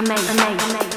amazing, amazing.